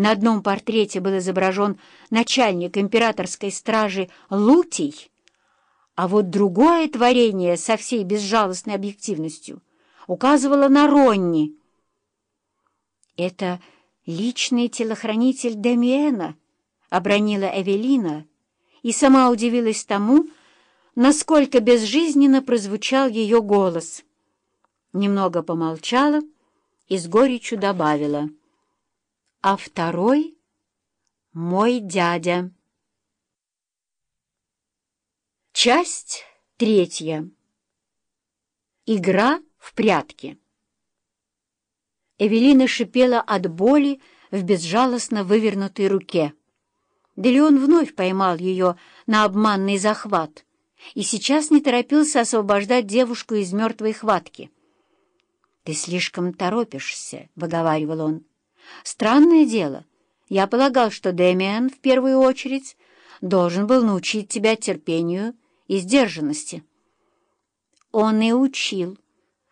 На одном портрете был изображен начальник императорской стражи Лутий, а вот другое творение со всей безжалостной объективностью указывало на Ронни. «Это личный телохранитель Демиена», — обронила Эвелина, и сама удивилась тому, насколько безжизненно прозвучал ее голос. Немного помолчала и с горечью добавила — а второй — мой дядя. Часть третья. Игра в прятки. Эвелина шипела от боли в безжалостно вывернутой руке. Делеон вновь поймал ее на обманный захват и сейчас не торопился освобождать девушку из мертвой хватки. «Ты слишком торопишься», — выговаривал он. Странное дело. Я полагал, что Дэмиан в первую очередь должен был научить тебя терпению и сдержанности. Он и учил.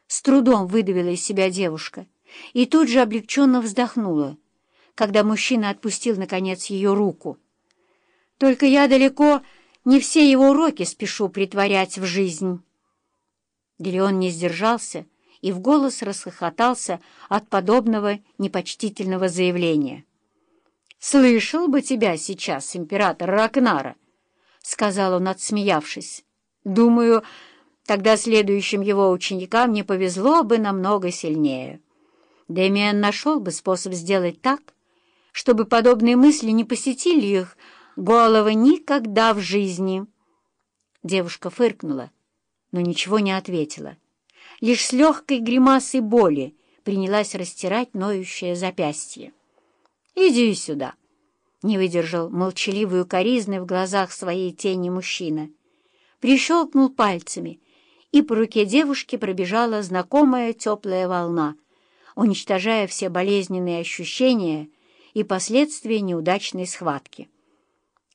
С трудом выдавила из себя девушка и тут же облегченно вздохнула, когда мужчина отпустил, наконец, ее руку. Только я далеко не все его уроки спешу притворять в жизнь. Делеон не сдержался и в голос расхохотался от подобного непочтительного заявления. «Слышал бы тебя сейчас, император Ракнара!» — сказал он, отсмеявшись. «Думаю, тогда следующим его ученикам не повезло бы намного сильнее. Дэмиан нашел бы способ сделать так, чтобы подобные мысли не посетили их головы никогда в жизни». Девушка фыркнула, но ничего не ответила лишь с легкой гримасой боли принялась растирать ноющее запястье. «Иди сюда!» — не выдержал молчаливую коризны в глазах своей тени мужчина. Прищелкнул пальцами, и по руке девушки пробежала знакомая теплая волна, уничтожая все болезненные ощущения и последствия неудачной схватки.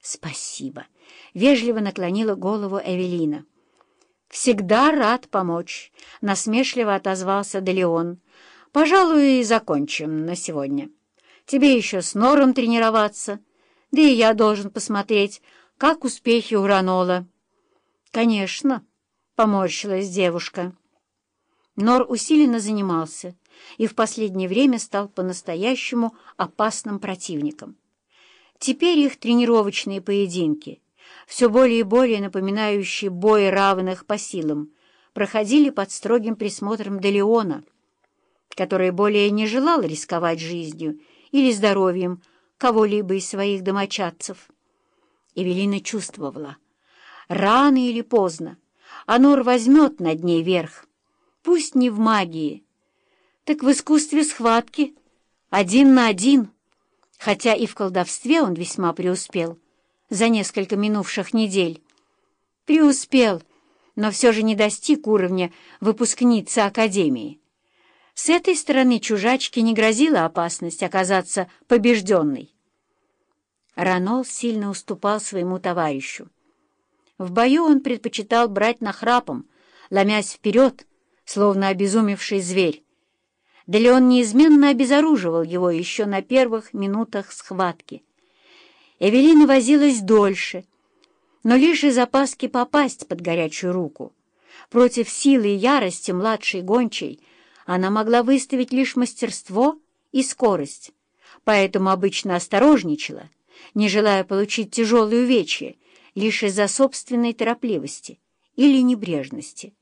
«Спасибо!» — вежливо наклонила голову Эвелина. «Всегда рад помочь», — насмешливо отозвался Делеон. «Пожалуй, и закончим на сегодня. Тебе еще с Нором тренироваться, да и я должен посмотреть, как успехи у Гранола». «Конечно», — поморщилась девушка. Нор усиленно занимался и в последнее время стал по-настоящему опасным противником. Теперь их тренировочные поединки все более и более напоминающие бои равных по силам, проходили под строгим присмотром Делеона, который более не желал рисковать жизнью или здоровьем кого-либо из своих домочадцев. Эвелина чувствовала, рано или поздно Анор возьмет над ней верх, пусть не в магии, так в искусстве схватки, один на один, хотя и в колдовстве он весьма преуспел за несколько минувших недель. Преуспел, но все же не достиг уровня выпускницы Академии. С этой стороны чужачке не грозила опасность оказаться побежденной. Ранол сильно уступал своему товарищу. В бою он предпочитал брать нахрапом, ломясь вперед, словно обезумевший зверь. Да ли он неизменно обезоруживал его еще на первых минутах схватки — Эвелина возилась дольше, но лишь из опаски попасть под горячую руку. Против силы и ярости младшей гончей она могла выставить лишь мастерство и скорость, поэтому обычно осторожничала, не желая получить тяжелые увечья лишь из-за собственной торопливости или небрежности.